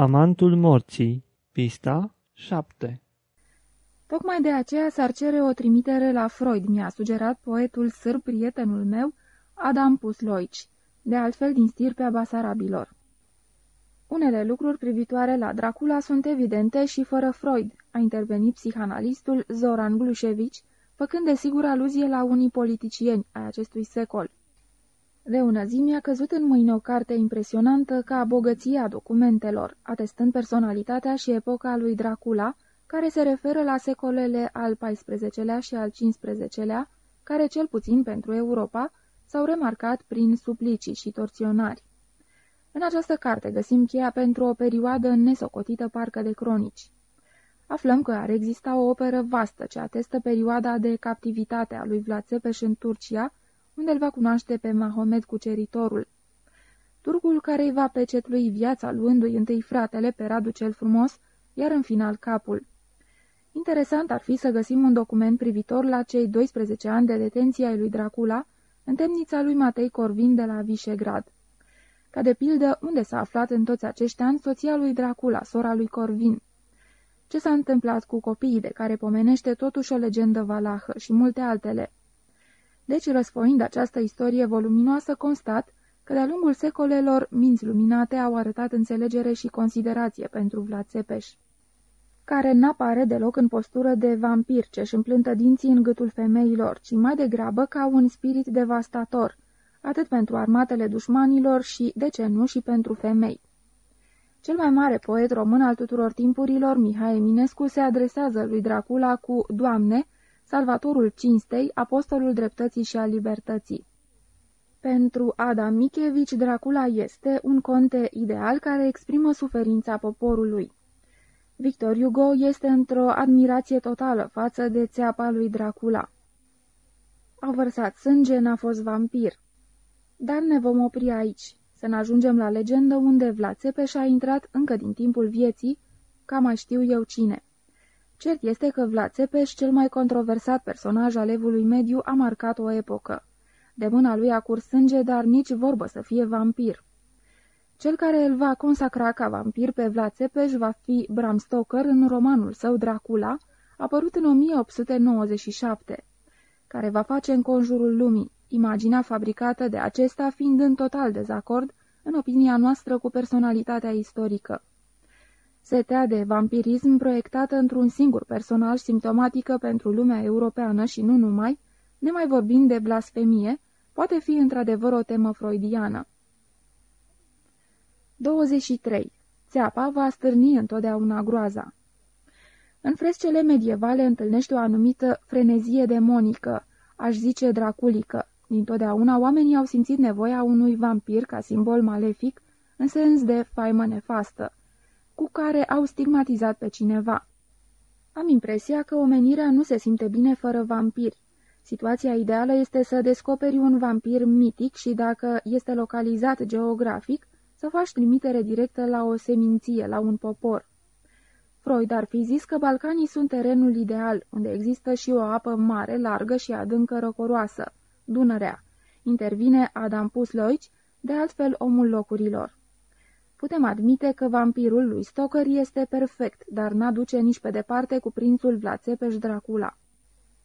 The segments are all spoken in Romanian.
Amantul morții, pista 7 Tocmai de aceea s-ar cere o trimitere la Freud, mi-a sugerat poetul sârb prietenul meu, Adam Pusloici, de altfel din stirpea basarabilor. Unele lucruri privitoare la Dracula sunt evidente și fără Freud, a intervenit psihanalistul Zoran Glușevici, făcând desigur aluzie la unii politicieni ai acestui secol. De ună zi mi-a căzut în mâine o carte impresionantă ca bogăția documentelor, atestând personalitatea și epoca lui Dracula, care se referă la secolele al XIV-lea și al XV-lea, care, cel puțin pentru Europa, s-au remarcat prin suplicii și torționari. În această carte găsim cheia pentru o perioadă nesocotită parcă de cronici. Aflăm că ar exista o operă vastă ce atestă perioada de captivitate a lui Vlad Țepeș în Turcia, unde îl va cunoaște pe Mahomet cuceritorul. Turcul care îi va pecetlui viața luându-i întâi fratele pe Radu cel frumos, iar în final capul. Interesant ar fi să găsim un document privitor la cei 12 ani de detenție ai lui Dracula în temnița lui Matei Corvin de la Visegrad. Ca de pildă, unde s-a aflat în toți acești ani soția lui Dracula, sora lui Corvin. Ce s-a întâmplat cu copiii de care pomenește totuși o legendă valahă și multe altele. Deci, răsfoind această istorie voluminoasă, constat că de-a lungul secolelor minți luminate au arătat înțelegere și considerație pentru Vlad Țepeș care n-apare deloc în postură de vampir ce își împlântă dinții în gâtul femeilor, ci mai degrabă ca un spirit devastator, atât pentru armatele dușmanilor și, de ce nu, și pentru femei. Cel mai mare poet român al tuturor timpurilor, Mihai Eminescu, se adresează lui Dracula cu Doamne, salvatorul cinstei, apostolul dreptății și al libertății. Pentru Adam Michevici, Dracula este un conte ideal care exprimă suferința poporului. Victor Hugo este într-o admirație totală față de țeapa lui Dracula. A vărsat sânge, n-a fost vampir. Dar ne vom opri aici, să ne ajungem la legendă unde Vlad Țepeș a intrat încă din timpul vieții, ca mai știu eu cine. Cert este că Vlad Țepeș, cel mai controversat personaj al evului mediu, a marcat o epocă. De mâna lui a curs sânge, dar nici vorbă să fie vampir. Cel care îl va consacra ca vampir pe Vlad Țepeș va fi Bram Stoker în romanul său Dracula, apărut în 1897, care va face în conjurul lumii, imaginea fabricată de acesta fiind în total dezacord, în opinia noastră, cu personalitatea istorică. Setea de vampirism proiectată într-un singur personaj simptomatică pentru lumea europeană și nu numai, nemai vorbind de blasfemie, poate fi într-adevăr o temă freudiană. 23. Țeapa va stârni întotdeauna groaza. În frescele medievale întâlnește o anumită frenezie demonică, aș zice draculică. Dintotdeauna oamenii au simțit nevoia unui vampir ca simbol malefic, în sens de faimă nefastă, cu care au stigmatizat pe cineva. Am impresia că omenirea nu se simte bine fără vampiri. Situația ideală este să descoperi un vampir mitic și, dacă este localizat geografic, să faci trimitere directă la o seminție, la un popor. Freud ar fi zis că Balcanii sunt terenul ideal, unde există și o apă mare, largă și adâncă răcoroasă, Dunărea. Intervine Adam Pusloici, de altfel omul locurilor. Putem admite că vampirul lui Stoker este perfect, dar n-aduce nici pe departe cu prințul Vlad Țepeș Dracula.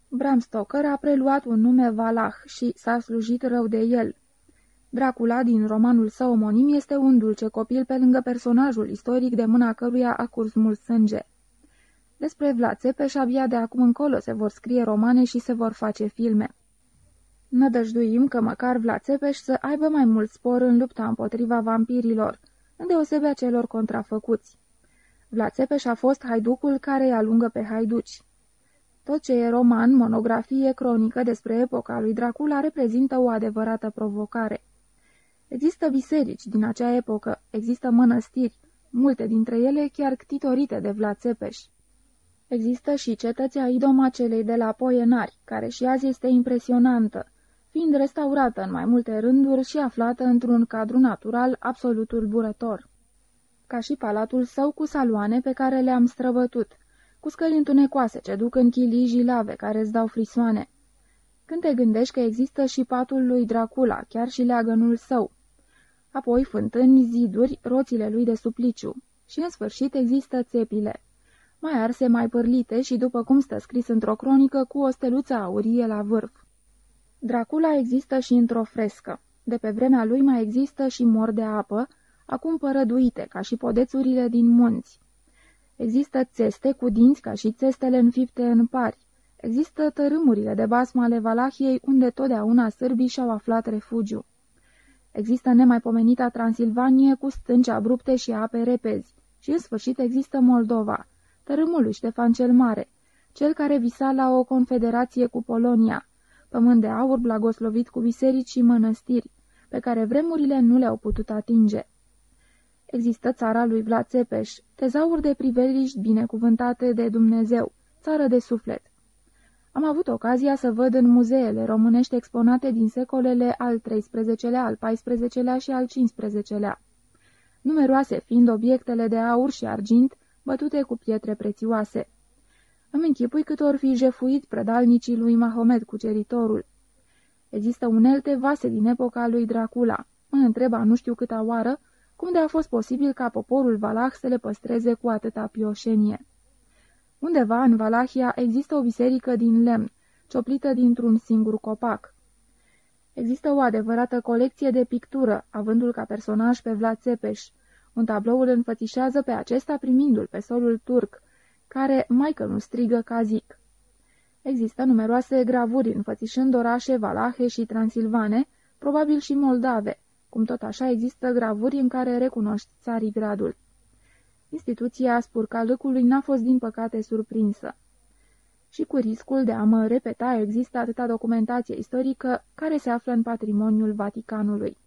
Bram Stoker a preluat un nume Valah și s-a slujit rău de el, Dracula din romanul său omonim este un dulce copil pe lângă personajul istoric de mâna căruia a curs mult sânge. Despre Vlad Țepeș abia de acum încolo se vor scrie romane și se vor face filme. Nădăjduim că măcar Vlad Țepeș să aibă mai mult spor în lupta împotriva vampirilor, îndeosebea celor contrafăcuți. Vlad Țepeș a fost haiducul care îi alungă pe haiduci. Tot ce e roman, monografie, cronică despre epoca lui Dracula reprezintă o adevărată provocare. Există biserici din acea epocă, există mănăstiri, multe dintre ele chiar ctitorite de Vlad Țepeș. Există și cetățea idoma celei de la Poienari, care și azi este impresionantă, fiind restaurată în mai multe rânduri și aflată într-un cadru natural absolut tulburător. Ca și palatul său cu saloane pe care le-am străbătut, cu scări întunecoase ce duc în chilii jilave care îți dau frisoane. Când te gândești că există și patul lui Dracula, chiar și leagănul său, apoi fântâni, ziduri, roțile lui de supliciu Și în sfârșit există țepile. Mai arse, mai pârlite și, după cum stă scris într-o cronică, cu o steluță aurie la vârf. Dracula există și într-o frescă. De pe vremea lui mai există și mor de apă, acum părăduite, ca și podețurile din munți. Există țeste cu dinți ca și țestele înfipte în pari. Există tărâmurile de basmă ale Valahiei, unde totdeauna sârbii și-au aflat refugiu. Există nemaipomenita Transilvanie cu stânci abrupte și ape repezi. Și în sfârșit există Moldova, tărâmul lui Ștefan cel Mare, cel care visa la o confederație cu Polonia, pământ de aur blagoslovit cu biserici și mănăstiri, pe care vremurile nu le-au putut atinge. Există țara lui Vlad Țepeș, tezaur de priveliști binecuvântate de Dumnezeu, țară de suflet. Am avut ocazia să văd în muzeele românești exponate din secolele al XIII-lea, al XIV-lea și al XV-lea. Numeroase fiind obiectele de aur și argint, bătute cu pietre prețioase. Îmi închipui cât or fi jefuit prădalnicii lui Mahomet cuceritorul. Există unelte vase din epoca lui Dracula. Mă întreba nu știu câta oară cum de a fost posibil ca poporul Valah să le păstreze cu atâta pioșenie. Undeva în Valahia există o biserică din lemn, cioplită dintr-un singur copac. Există o adevărată colecție de pictură, avându-l ca personaj pe Vlad Țepeș. Un tablou îl înfățișează pe acesta primindu-l pe solul turc, care mai că nu strigă ca zic. Există numeroase gravuri înfățișând orașe valahe și transilvane, probabil și moldave, cum tot așa există gravuri în care recunoști țarii gradul. Instituția spurcalâcului n-a fost din păcate surprinsă. Și cu riscul de a mă repeta, există atâta documentație istorică care se află în patrimoniul Vaticanului.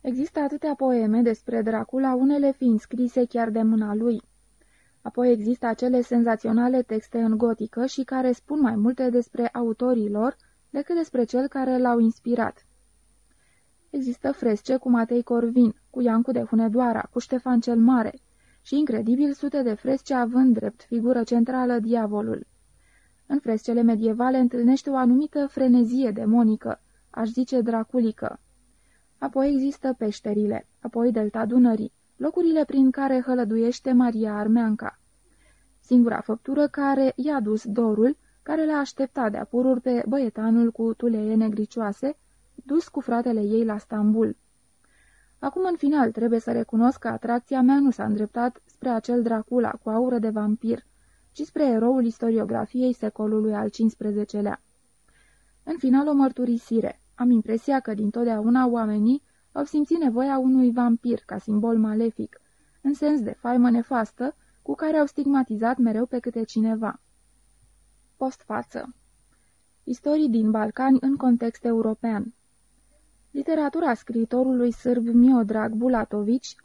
Există atâtea poeme despre Dracula, unele fiind scrise chiar de mâna lui. Apoi există acele senzaționale texte în gotică și care spun mai multe despre autorii lor decât despre cel care l-au inspirat. Există fresce cu Matei Corvin, cu Iancu de Hunedoara, cu Ștefan cel Mare și, incredibil, sute de fresce având drept figură centrală diavolul. În frescele medievale întâlnește o anumită frenezie demonică, aș zice draculică. Apoi există peșterile, apoi delta Dunării, locurile prin care hălăduiește Maria Armeanca. Singura făptură care i-a dus dorul, care l-a așteptat de-a pururi pe băietanul cu tulee negricioase, dus cu fratele ei la Stambul. Acum, în final, trebuie să recunosc că atracția mea nu s-a îndreptat spre acel Dracula cu aură de vampir, ci spre eroul istoriografiei secolului al XV-lea. În final, o mărturisire. Am impresia că dintotdeauna oamenii au simțit nevoia unui vampir ca simbol malefic, în sens de faimă nefastă, cu care au stigmatizat mereu pe câte cineva. Postfață Istorii din Balcani în context european Literatura scriitorului sârb Miodrag Bulatovici, 1930-1991,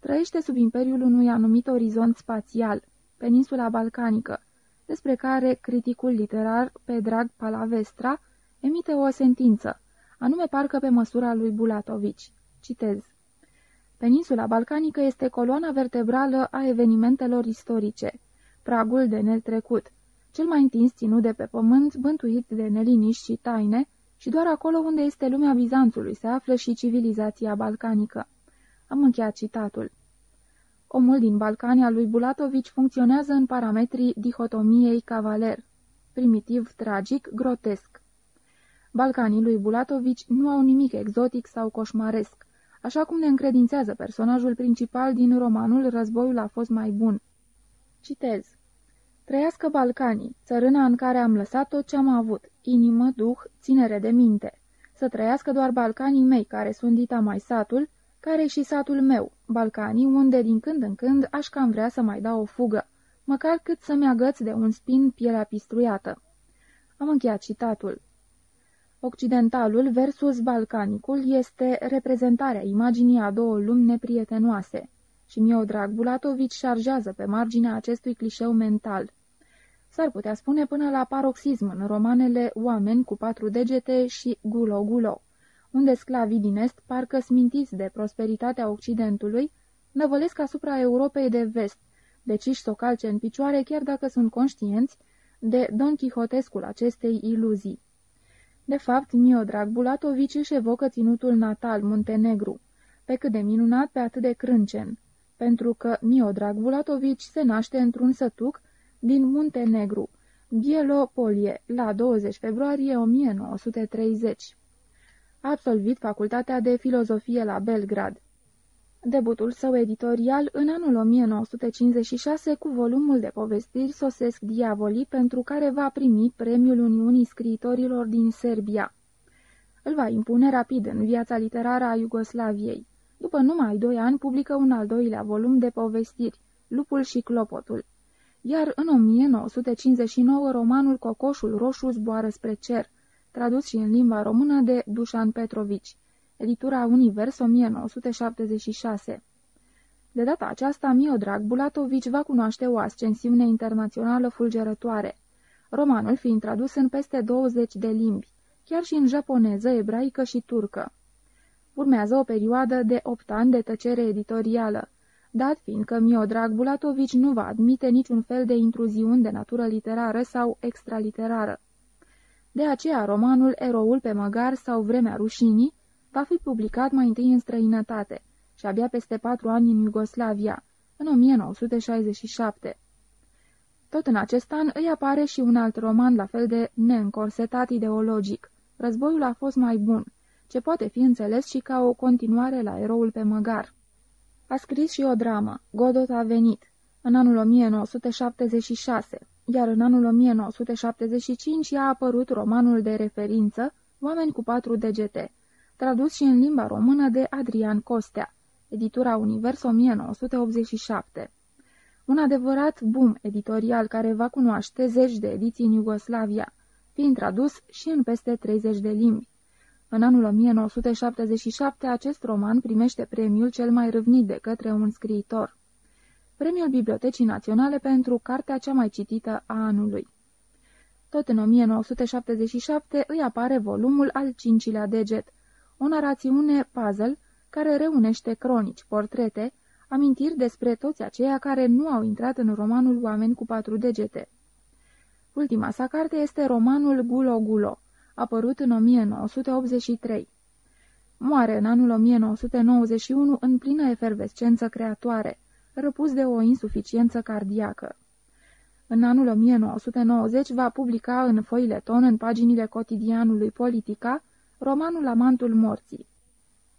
trăiește sub imperiul unui anumit orizont spațial, peninsula balcanică, despre care criticul literar Pedrag Palavestra emite o sentință, anume parcă pe măsura lui Bulatovici. Citez. Peninsula balcanică este coloana vertebrală a evenimentelor istorice, pragul de netrecut, cel mai întins ținut de pe pământ, bântuit de neliniști și taine, și doar acolo unde este lumea Bizanțului se află și civilizația balcanică. Am încheiat citatul. Omul din Balcania lui Bulatovici funcționează în parametrii dihotomiei cavaler, primitiv, tragic, grotesc. Balcanii lui Bulatovici nu au nimic exotic sau coșmaresc, așa cum ne încredințează personajul principal din romanul Războiul a fost mai bun. Citez. Trăiască Balcanii, țărâna în care am lăsat tot ce am avut, inimă, duh, ținere de minte. Să trăiască doar Balcanii mei, care sunt dita mai satul, care și satul meu, Balcanii, unde din când în când aș cam vrea să mai dau o fugă, măcar cât să-mi agăț de un spin pielea pistruiată. Am încheiat citatul. Occidentalul versus balcanicul este reprezentarea imaginii a două lumi neprietenoase și Miodrag Bulatovici șarjează pe marginea acestui clișeu mental. S-ar putea spune până la paroxism în romanele Oameni cu patru degete și Gulo-Gulo, unde sclavii din Est, parcă smintiți de prosperitatea Occidentului, năvălesc asupra Europei de Vest, deci își s-o calce în picioare chiar dacă sunt conștienți de Don Quixotescul acestei iluzii. De fapt, Miodrag Bulatovici își evocă ținutul natal, Muntenegru, pe cât de minunat, pe atât de crâncen, pentru că Miodrag Vulatovici se naște într-un sătuc din Muntenegru, Bielopolie, la 20 februarie 1930. A absolvit facultatea de filozofie la Belgrad. Debutul său editorial în anul 1956 cu volumul de povestiri Sosesc Diavolii, pentru care va primi premiul Uniunii Scriitorilor din Serbia. Îl va impune rapid în viața literară a Iugoslaviei. După numai doi ani publică un al doilea volum de povestiri, Lupul și Clopotul. Iar în 1959 romanul Cocoșul Roșu zboară spre cer, tradus și în limba română de Dușan Petrovici editura Univers 1976. De data aceasta, Miodrag Bulatovici va cunoaște o ascensiune internațională fulgerătoare, romanul fiind tradus în peste 20 de limbi, chiar și în japoneză, ebraică și turcă. Urmează o perioadă de 8 ani de tăcere editorială, dat fiind că Miodrag Bulatovici nu va admite niciun fel de intruziuni de natură literară sau extraliterară. De aceea romanul Eroul pe măgar sau Vremea rușinii va fi publicat mai întâi în străinătate și abia peste patru ani în Iugoslavia, în 1967. Tot în acest an îi apare și un alt roman la fel de neîncorsetat ideologic. Războiul a fost mai bun, ce poate fi înțeles și ca o continuare la eroul pe măgar. A scris și o dramă, Godot a venit, în anul 1976, iar în anul 1975 i-a apărut romanul de referință Oameni cu patru degete, tradus și în limba română de Adrian Costea, editura Univers 1987. Un adevărat boom editorial care va cunoaște zeci de ediții în Iugoslavia, fiind tradus și în peste 30 de limbi. În anul 1977, acest roman primește premiul cel mai râvnit de către un scriitor. Premiul Bibliotecii Naționale pentru cartea cea mai citită a anului. Tot în 1977 îi apare volumul al cincilea deget, o narațiune puzzle care reunește cronici, portrete, amintiri despre toți aceia care nu au intrat în romanul Oameni cu patru degete. Ultima sa carte este romanul Gulo Gulo, apărut în 1983. Moare în anul 1991 în plină efervescență creatoare, răpus de o insuficiență cardiacă. În anul 1990 va publica în foileton în paginile cotidianului Politica romanul Amantul morții.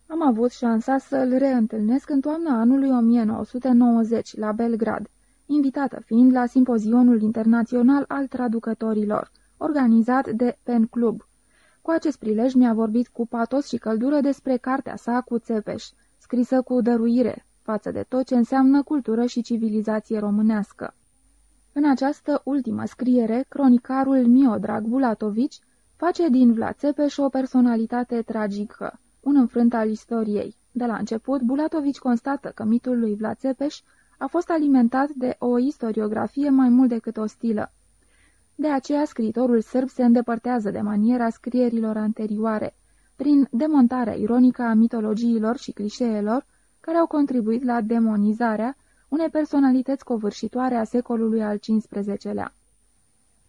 Am avut șansa să-l reîntâlnesc în toamna anului 1990, la Belgrad, invitată fiind la simpozionul internațional al traducătorilor, organizat de Pen Club. Cu acest prilej mi-a vorbit cu patos și căldură despre cartea sa cu țepeș, scrisă cu dăruire, față de tot ce înseamnă cultură și civilizație românească. În această ultimă scriere, cronicarul Miodrag Bulatovici face din Vlad Țepeș o personalitate tragică, un înfrânt al istoriei. De la început, Bulatovici constată că mitul lui Vlad Țepeș a fost alimentat de o istoriografie mai mult decât ostilă. De aceea, scriitorul sârb se îndepărtează de maniera scrierilor anterioare, prin demontarea ironică a mitologiilor și clișeelor care au contribuit la demonizarea unei personalități covârșitoare a secolului al XV-lea.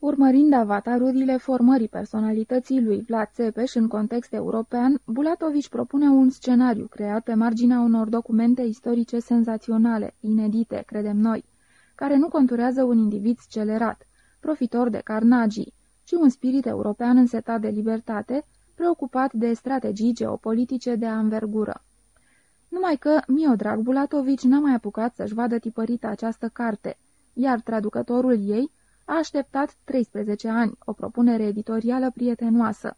Urmărind avatarurile formării personalității lui Vlad Țepeș în context european, Bulatovici propune un scenariu creat pe marginea unor documente istorice senzaționale, inedite, credem noi, care nu conturează un individ scelerat, profitor de Carnagii, ci un spirit european însetat de libertate, preocupat de strategii geopolitice de anvergură. Numai că Miodrag Bulatovici n-a mai apucat să-și vadă tipărită această carte, iar traducătorul ei, a așteptat 13 ani, o propunere editorială prietenoasă.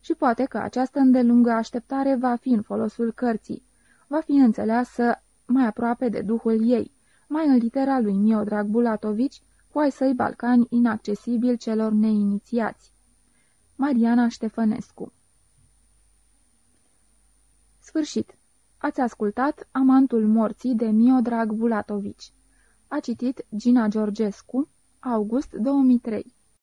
Și poate că această îndelungă așteptare va fi în folosul cărții, va fi înțeleasă mai aproape de duhul ei, mai în litera lui Miodrag Bulatovici, cu ai săi balcani inaccesibil celor neinițiați. Mariana Ștefănescu Sfârșit. Ați ascultat Amantul morții de Miodrag Bulatovici. A citit Gina Georgescu, August 2003